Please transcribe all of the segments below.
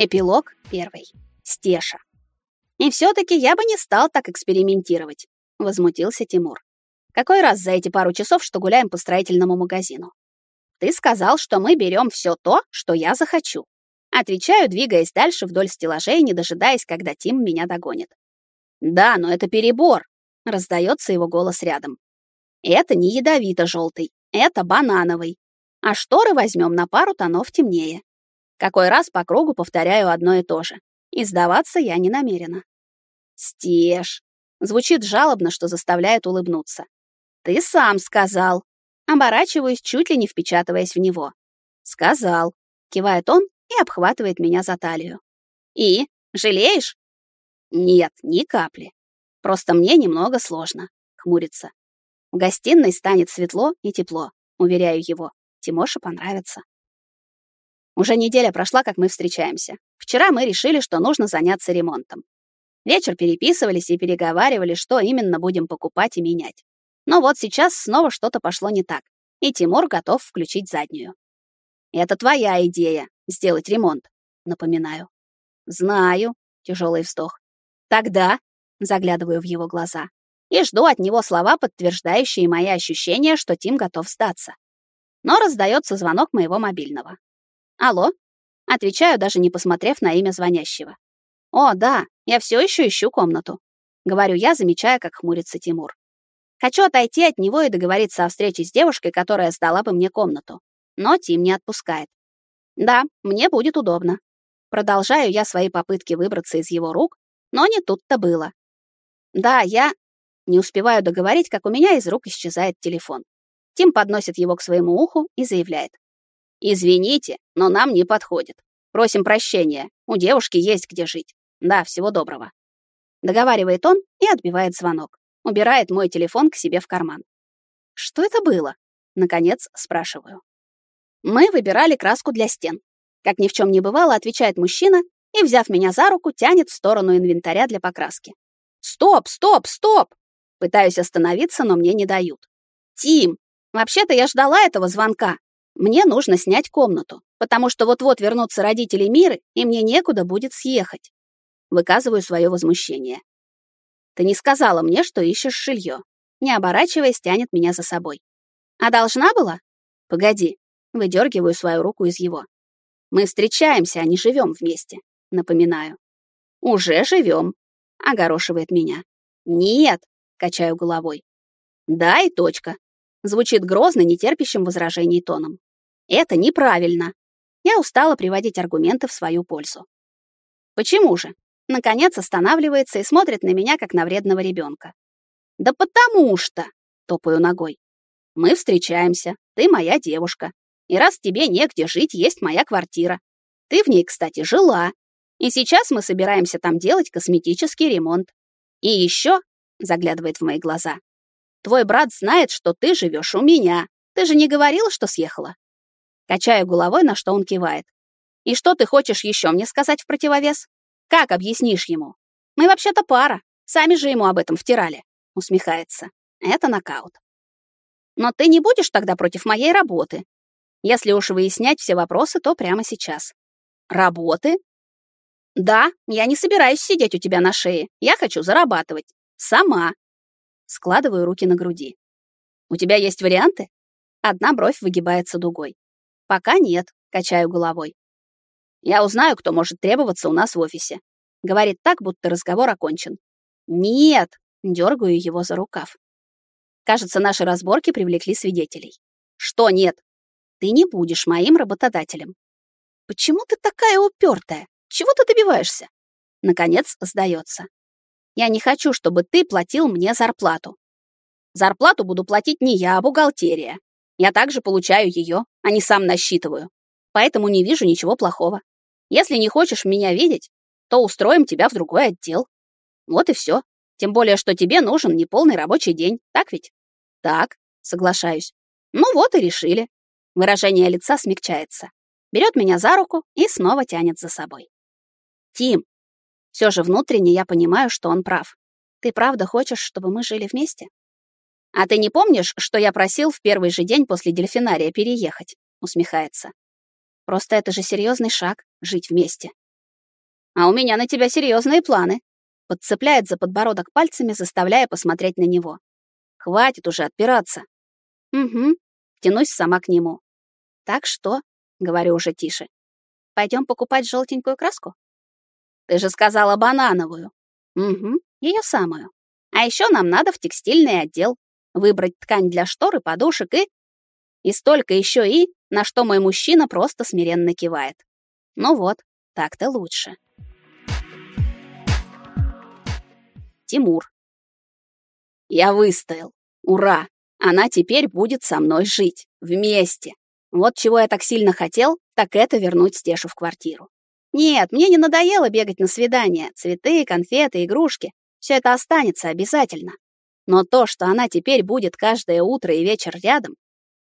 Эпилог первый. Стеша. И все-таки я бы не стал так экспериментировать, возмутился Тимур. Какой раз за эти пару часов, что гуляем по строительному магазину? Ты сказал, что мы берем все то, что я захочу. Отвечаю, двигаясь дальше вдоль стеллажей, не дожидаясь, когда Тим меня догонит. Да, но это перебор, раздается его голос рядом. Это не ядовито-желтый, это банановый. А шторы возьмем на пару тонов темнее. Какой раз по кругу повторяю одно и то же. И сдаваться я не намерена. Стеж. Звучит жалобно, что заставляет улыбнуться. Ты сам сказал. Оборачиваюсь, чуть ли не впечатываясь в него. Сказал. Кивает он и обхватывает меня за талию. И? Жалеешь? Нет, ни капли. Просто мне немного сложно. Хмурится. В гостиной станет светло и тепло, уверяю его. Тимоше понравится. Уже неделя прошла, как мы встречаемся. Вчера мы решили, что нужно заняться ремонтом. Вечер переписывались и переговаривали, что именно будем покупать и менять. Но вот сейчас снова что-то пошло не так, и Тимур готов включить заднюю. Это твоя идея сделать ремонт, напоминаю. Знаю, тяжелый вздох. Тогда заглядываю в его глаза и жду от него слова, подтверждающие мои ощущения, что Тим готов сдаться. Но раздается звонок моего мобильного. Алло? Отвечаю, даже не посмотрев на имя звонящего. О, да, я все еще ищу комнату. Говорю я, замечая, как хмурится Тимур. Хочу отойти от него и договориться о встрече с девушкой, которая сдала бы мне комнату. Но Тим не отпускает. Да, мне будет удобно. Продолжаю я свои попытки выбраться из его рук, но не тут-то было. Да, я не успеваю договорить, как у меня из рук исчезает телефон. Тим подносит его к своему уху и заявляет: Извините, но нам не подходит. Просим прощения. У девушки есть где жить. Да, всего доброго. Договаривает он и отбивает звонок. Убирает мой телефон к себе в карман. Что это было? Наконец спрашиваю. Мы выбирали краску для стен. Как ни в чем не бывало, отвечает мужчина и, взяв меня за руку, тянет в сторону инвентаря для покраски. Стоп, стоп, стоп! Пытаюсь остановиться, но мне не дают. Тим, вообще-то я ждала этого звонка. Мне нужно снять комнату, потому что вот-вот вернутся родители Миры, и мне некуда будет съехать. Выказываю свое возмущение. Ты не сказала мне, что ищешь жилье. Не оборачиваясь, тянет меня за собой. А должна была? Погоди. Выдергиваю свою руку из его. Мы встречаемся, а не живем вместе. Напоминаю. Уже живем. Огорошивает меня. Нет, качаю головой. Да и точка. Звучит грозно, нетерпящим возражений тоном. Это неправильно. Я устала приводить аргументы в свою пользу. Почему же? Наконец останавливается и смотрит на меня, как на вредного ребенка. Да потому что, топаю ногой. Мы встречаемся, ты моя девушка. И раз тебе негде жить, есть моя квартира. Ты в ней, кстати, жила. И сейчас мы собираемся там делать косметический ремонт. И еще, заглядывает в мои глаза, твой брат знает, что ты живешь у меня. Ты же не говорила, что съехала? Качаю головой, на что он кивает. «И что ты хочешь еще мне сказать в противовес? Как объяснишь ему? Мы вообще-то пара. Сами же ему об этом втирали». Усмехается. Это нокаут. «Но ты не будешь тогда против моей работы? Если уж выяснять все вопросы, то прямо сейчас». «Работы?» «Да, я не собираюсь сидеть у тебя на шее. Я хочу зарабатывать. Сама». Складываю руки на груди. «У тебя есть варианты?» Одна бровь выгибается дугой. Пока нет, качаю головой. Я узнаю, кто может требоваться у нас в офисе. Говорит так, будто разговор окончен. Нет, дергаю его за рукав. Кажется, наши разборки привлекли свидетелей. Что нет? Ты не будешь моим работодателем. Почему ты такая упертая? Чего ты добиваешься? Наконец сдается. Я не хочу, чтобы ты платил мне зарплату. Зарплату буду платить не я, а бухгалтерия. Я также получаю ее, а не сам насчитываю. Поэтому не вижу ничего плохого. Если не хочешь меня видеть, то устроим тебя в другой отдел. Вот и все. Тем более, что тебе нужен неполный рабочий день, так ведь? Так, соглашаюсь. Ну вот и решили. Выражение лица смягчается. Берет меня за руку и снова тянет за собой. Тим, все же внутренне я понимаю, что он прав. Ты правда хочешь, чтобы мы жили вместе? А ты не помнишь, что я просил в первый же день после дельфинария переехать? Усмехается. Просто это же серьезный шаг жить вместе. А у меня на тебя серьезные планы. Подцепляет за подбородок пальцами, заставляя посмотреть на него. Хватит уже отпираться. Угу. Тянусь сама к нему. Так что? Говорю уже тише. Пойдем покупать желтенькую краску? Ты же сказала банановую. Угу, ее самую. А еще нам надо в текстильный отдел выбрать ткань для штор и подушек и... И столько еще и, на что мой мужчина просто смиренно кивает. Ну вот, так-то лучше. Тимур. Я выстоял. Ура! Она теперь будет со мной жить. Вместе. Вот чего я так сильно хотел, так это вернуть Стешу в квартиру. Нет, мне не надоело бегать на свидания. Цветы, конфеты, игрушки. Все это останется обязательно. Но то, что она теперь будет каждое утро и вечер рядом,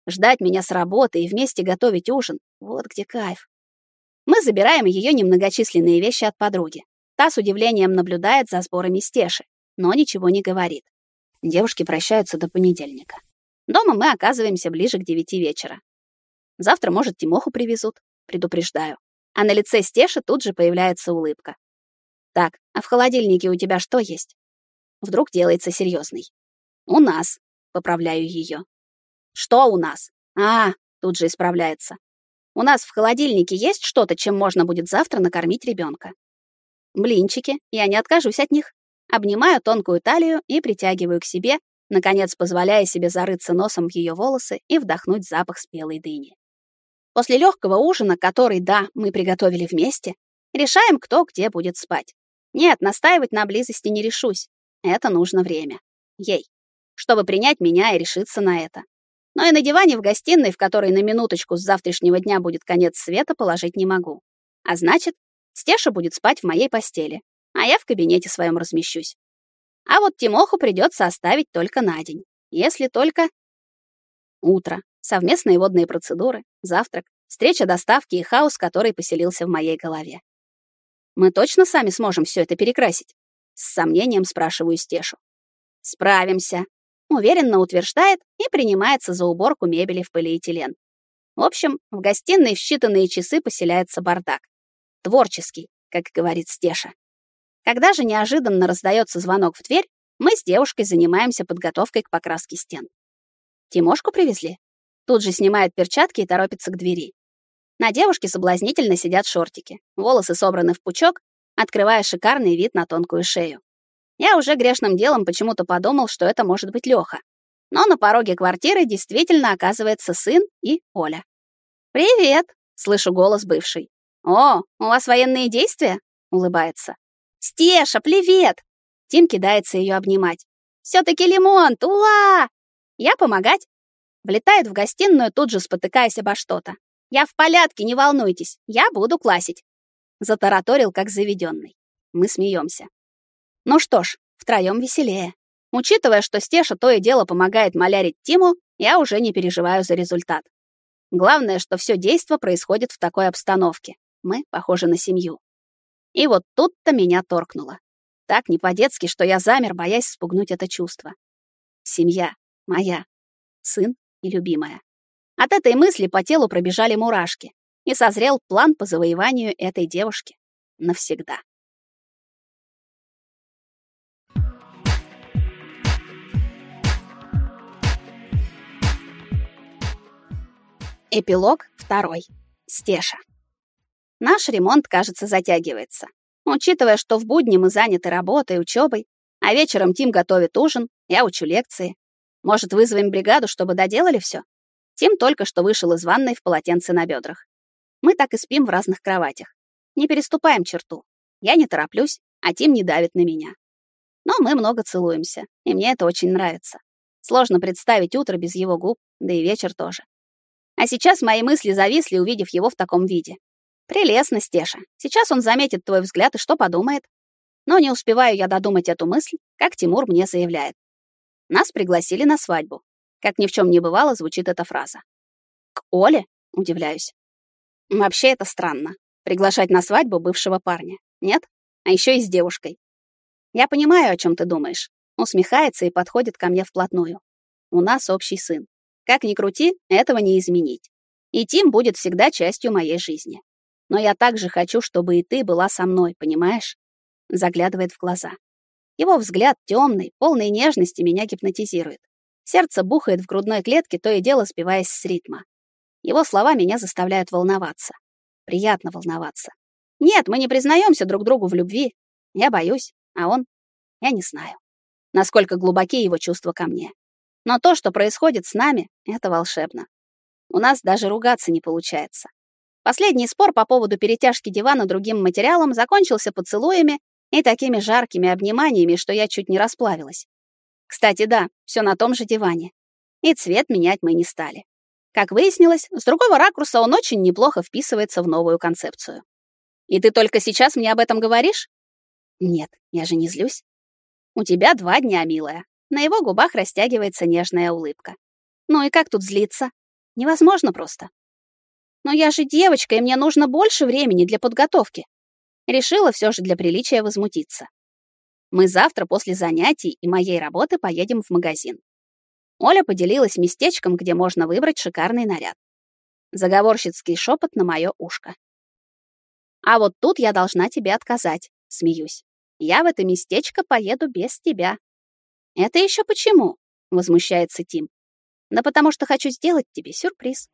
ждать меня с работы и вместе готовить ужин, вот где кайф. Мы забираем ее немногочисленные вещи от подруги. Та с удивлением наблюдает за сборами Стеши, но ничего не говорит. Девушки прощаются до понедельника. Дома мы оказываемся ближе к девяти вечера. Завтра, может, Тимоху привезут, предупреждаю. А на лице Стеши тут же появляется улыбка. Так, а в холодильнике у тебя что есть? Вдруг делается серьезный. У нас, поправляю ее. Что у нас? А, тут же исправляется. У нас в холодильнике есть что-то, чем можно будет завтра накормить ребенка. Блинчики, я не откажусь от них. Обнимаю тонкую талию и притягиваю к себе, наконец позволяя себе зарыться носом в ее волосы и вдохнуть запах спелой дыни. После легкого ужина, который, да, мы приготовили вместе, решаем, кто где будет спать. Нет, настаивать на близости не решусь. Это нужно время. Ей. Чтобы принять меня и решиться на это. Но и на диване в гостиной, в которой на минуточку с завтрашнего дня будет конец света, положить не могу. А значит, Стеша будет спать в моей постели, а я в кабинете своем размещусь. А вот Тимоху придется оставить только на день. Если только... Утро, совместные водные процедуры, завтрак, встреча доставки и хаос, который поселился в моей голове. Мы точно сами сможем все это перекрасить? С сомнением спрашиваю Стешу. Справимся. Уверенно утверждает и принимается за уборку мебели в полиэтилен. В общем, в гостиной в считанные часы поселяется бардак. Творческий, как говорит Стеша. Когда же неожиданно раздается звонок в дверь, мы с девушкой занимаемся подготовкой к покраске стен. Тимошку привезли? Тут же снимает перчатки и торопится к двери. На девушке соблазнительно сидят шортики, волосы собраны в пучок, открывая шикарный вид на тонкую шею. Я уже грешным делом почему-то подумал, что это может быть Лёха. Но на пороге квартиры действительно оказывается сын и Оля. «Привет!» — слышу голос бывший. «О, у вас военные действия?» — улыбается. «Стеша, привет!» Тим кидается ее обнимать. «Все-таки лимон, ула!» «Я помогать?» Влетает в гостиную, тут же спотыкаясь обо что-то. «Я в порядке, не волнуйтесь, я буду классить!» Затараторил, как заведенный. Мы смеемся. Ну что ж, втроем веселее. Учитывая, что Стеша то и дело помогает малярить Тиму, я уже не переживаю за результат. Главное, что все действо происходит в такой обстановке. Мы похожи на семью. И вот тут-то меня торкнуло. Так не по-детски, что я замер, боясь спугнуть это чувство. Семья. Моя. Сын и любимая. От этой мысли по телу пробежали мурашки, и созрел план по завоеванию этой девушки. Навсегда. Эпилог второй. Стеша. Наш ремонт, кажется, затягивается. Учитывая, что в будни мы заняты работой, учебой, а вечером Тим готовит ужин, я учу лекции. Может, вызовем бригаду, чтобы доделали все? Тим только что вышел из ванной в полотенце на бедрах. Мы так и спим в разных кроватях. Не переступаем черту. Я не тороплюсь, а Тим не давит на меня. Но мы много целуемся, и мне это очень нравится. Сложно представить утро без его губ, да и вечер тоже. А сейчас мои мысли зависли, увидев его в таком виде. Прелестно, Стеша. Сейчас он заметит твой взгляд и что подумает? Но не успеваю я додумать эту мысль, как Тимур мне заявляет. Нас пригласили на свадьбу. Как ни в чем не бывало, звучит эта фраза. К Оле? Удивляюсь. Вообще это странно. Приглашать на свадьбу бывшего парня. Нет? А еще и с девушкой. Я понимаю, о чем ты думаешь. Усмехается и подходит ко мне вплотную. У нас общий сын. Как ни крути, этого не изменить. И Тим будет всегда частью моей жизни. Но я также хочу, чтобы и ты была со мной, понимаешь? Заглядывает в глаза. Его взгляд темный, полный нежности меня гипнотизирует. Сердце бухает в грудной клетке, то и дело сбиваясь с ритма. Его слова меня заставляют волноваться. Приятно волноваться. Нет, мы не признаемся друг другу в любви. Я боюсь, а он... Я не знаю, насколько глубоки его чувства ко мне. Но то, что происходит с нами, это волшебно. У нас даже ругаться не получается. Последний спор по поводу перетяжки дивана другим материалом закончился поцелуями и такими жаркими обниманиями, что я чуть не расплавилась. Кстати, да, все на том же диване. И цвет менять мы не стали. Как выяснилось, с другого ракурса он очень неплохо вписывается в новую концепцию. И ты только сейчас мне об этом говоришь? Нет, я же не злюсь. У тебя два дня, милая. На его губах растягивается нежная улыбка. Ну и как тут злиться? Невозможно просто. Но я же девочка, и мне нужно больше времени для подготовки. Решила все же для приличия возмутиться. Мы завтра после занятий и моей работы поедем в магазин. Оля поделилась местечком, где можно выбрать шикарный наряд. Заговорщицкий шепот на мое ушко. А вот тут я должна тебе отказать, смеюсь. Я в это местечко поеду без тебя. Это еще почему? возмущается Тим. Да потому что хочу сделать тебе сюрприз.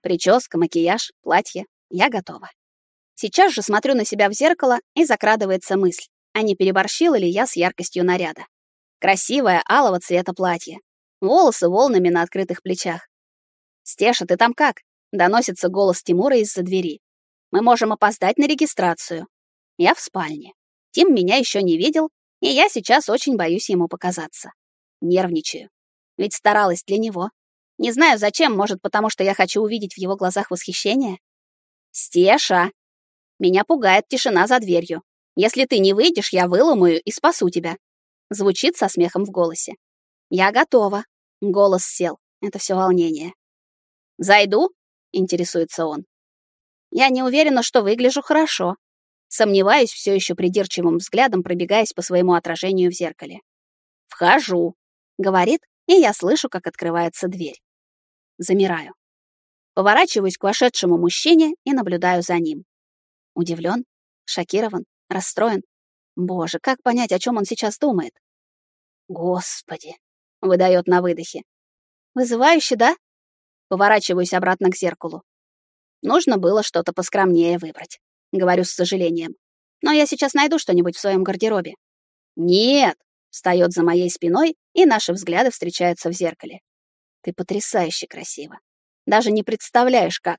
Прическа, макияж, платье. Я готова. Сейчас же смотрю на себя в зеркало, и закрадывается мысль а не переборщила ли я с яркостью наряда. Красивое алого цвета платье, волосы волнами на открытых плечах. «Стеша, ты там как?» — доносится голос Тимура из-за двери. «Мы можем опоздать на регистрацию». Я в спальне. Тим меня еще не видел, и я сейчас очень боюсь ему показаться. Нервничаю. Ведь старалась для него. Не знаю зачем, может, потому что я хочу увидеть в его глазах восхищение. «Стеша!» Меня пугает тишина за дверью. Если ты не выйдешь, я выломаю и спасу тебя. Звучит со смехом в голосе. Я готова. Голос сел. Это все волнение. Зайду? Интересуется он. Я не уверена, что выгляжу хорошо. Сомневаюсь все еще придирчивым взглядом, пробегаясь по своему отражению в зеркале. «Вхожу», — говорит, и я слышу, как открывается дверь. Замираю. Поворачиваюсь к вошедшему мужчине и наблюдаю за ним. Удивлен, шокирован, Расстроен? Боже, как понять, о чем он сейчас думает? Господи, выдает на выдохе. Вызывающе, да? Поворачиваюсь обратно к зеркалу. Нужно было что-то поскромнее выбрать, говорю с сожалением. Но я сейчас найду что-нибудь в своем гардеробе. Нет, встает за моей спиной, и наши взгляды встречаются в зеркале. Ты потрясающе красива. Даже не представляешь, как.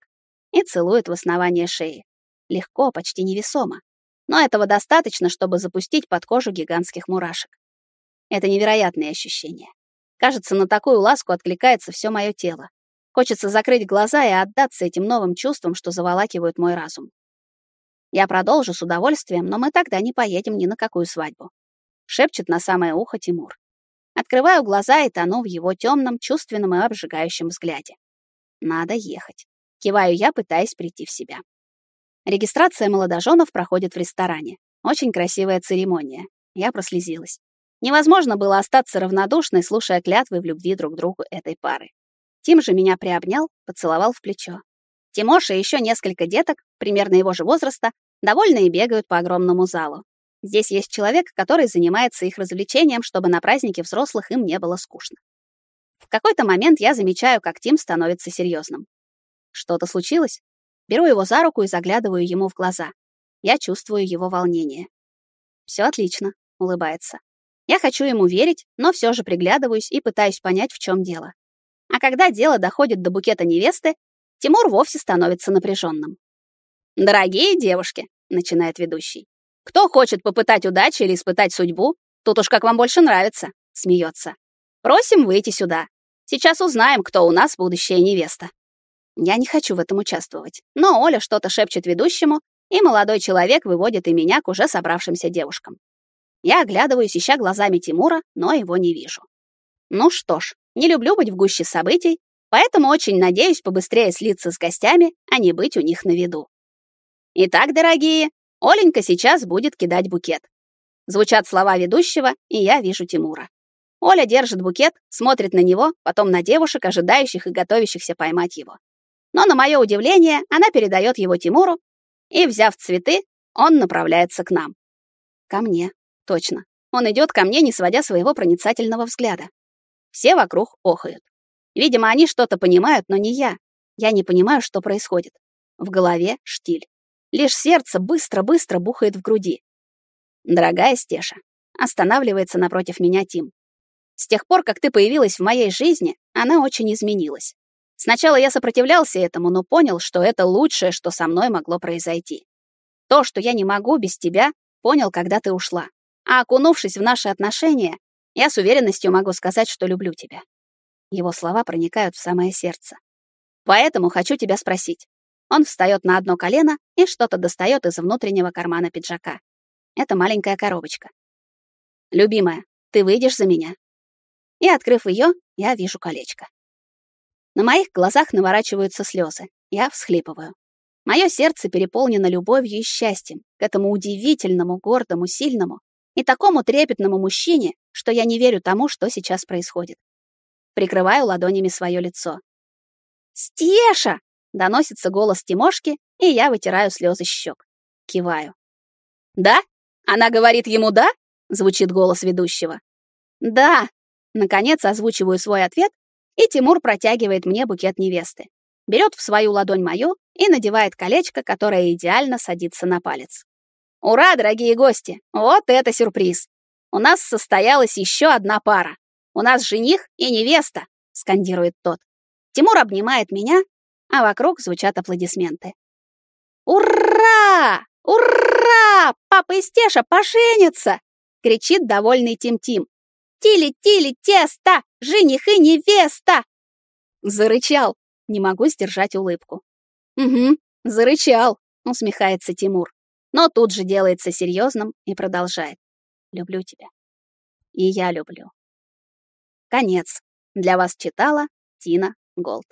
И целует в основание шеи. Легко, почти невесомо но этого достаточно, чтобы запустить под кожу гигантских мурашек. Это невероятные ощущения. Кажется, на такую ласку откликается все мое тело. Хочется закрыть глаза и отдаться этим новым чувствам, что заволакивают мой разум. Я продолжу с удовольствием, но мы тогда не поедем ни на какую свадьбу. Шепчет на самое ухо Тимур. Открываю глаза и тону в его темном, чувственном и обжигающем взгляде. Надо ехать. Киваю я, пытаясь прийти в себя. Регистрация молодоженов проходит в ресторане. Очень красивая церемония. Я прослезилась. Невозможно было остаться равнодушной, слушая клятвы в любви друг другу этой пары. Тим же меня приобнял, поцеловал в плечо. Тимоша и еще несколько деток, примерно его же возраста, довольные бегают по огромному залу. Здесь есть человек, который занимается их развлечением, чтобы на празднике взрослых им не было скучно. В какой-то момент я замечаю, как Тим становится серьезным. Что-то случилось? Беру его за руку и заглядываю ему в глаза. Я чувствую его волнение. Все отлично, улыбается. Я хочу ему верить, но все же приглядываюсь и пытаюсь понять, в чем дело. А когда дело доходит до букета невесты, Тимур вовсе становится напряженным. «Дорогие девушки», — начинает ведущий, «кто хочет попытать удачи или испытать судьбу, тут уж как вам больше нравится», — смеется. «Просим выйти сюда. Сейчас узнаем, кто у нас будущая невеста». Я не хочу в этом участвовать. Но Оля что-то шепчет ведущему, и молодой человек выводит и меня к уже собравшимся девушкам. Я оглядываюсь, ища глазами Тимура, но его не вижу. Ну что ж, не люблю быть в гуще событий, поэтому очень надеюсь побыстрее слиться с гостями, а не быть у них на виду. Итак, дорогие, Оленька сейчас будет кидать букет. Звучат слова ведущего, и я вижу Тимура. Оля держит букет, смотрит на него, потом на девушек, ожидающих и готовящихся поймать его. Но на мое удивление, она передает его Тимуру, и, взяв цветы, он направляется к нам. Ко мне, точно. Он идет ко мне, не сводя своего проницательного взгляда. Все вокруг охают. Видимо, они что-то понимают, но не я. Я не понимаю, что происходит. В голове штиль. Лишь сердце быстро-быстро бухает в груди. Дорогая Стеша, останавливается напротив меня Тим. С тех пор, как ты появилась в моей жизни, она очень изменилась. Сначала я сопротивлялся этому, но понял, что это лучшее, что со мной могло произойти. То, что я не могу без тебя, понял, когда ты ушла. А окунувшись в наши отношения, я с уверенностью могу сказать, что люблю тебя. Его слова проникают в самое сердце. Поэтому хочу тебя спросить. Он встает на одно колено и что-то достает из внутреннего кармана пиджака. Это маленькая коробочка. Любимая, ты выйдешь за меня? И открыв ее, я вижу колечко. На моих глазах наворачиваются слезы. Я всхлипываю. Мое сердце переполнено любовью и счастьем к этому удивительному, гордому, сильному и такому трепетному мужчине, что я не верю тому, что сейчас происходит. Прикрываю ладонями свое лицо. «Стеша!» — доносится голос Тимошки, и я вытираю слезы щек. Киваю. «Да? Она говорит ему «да»?» — звучит голос ведущего. «Да!» — наконец озвучиваю свой ответ, и Тимур протягивает мне букет невесты. Берет в свою ладонь мою и надевает колечко, которое идеально садится на палец. Ура, дорогие гости! Вот это сюрприз! У нас состоялась еще одна пара. У нас жених и невеста, скандирует тот. Тимур обнимает меня, а вокруг звучат аплодисменты. Ура! Ура! Папа и Стеша поженятся! кричит довольный Тим-Тим. Тили-тили тесто! Жених и невеста! Зарычал. Не могу сдержать улыбку. Угу, зарычал, усмехается Тимур. Но тут же делается серьезным и продолжает. Люблю тебя. И я люблю. Конец. Для вас читала Тина Голд.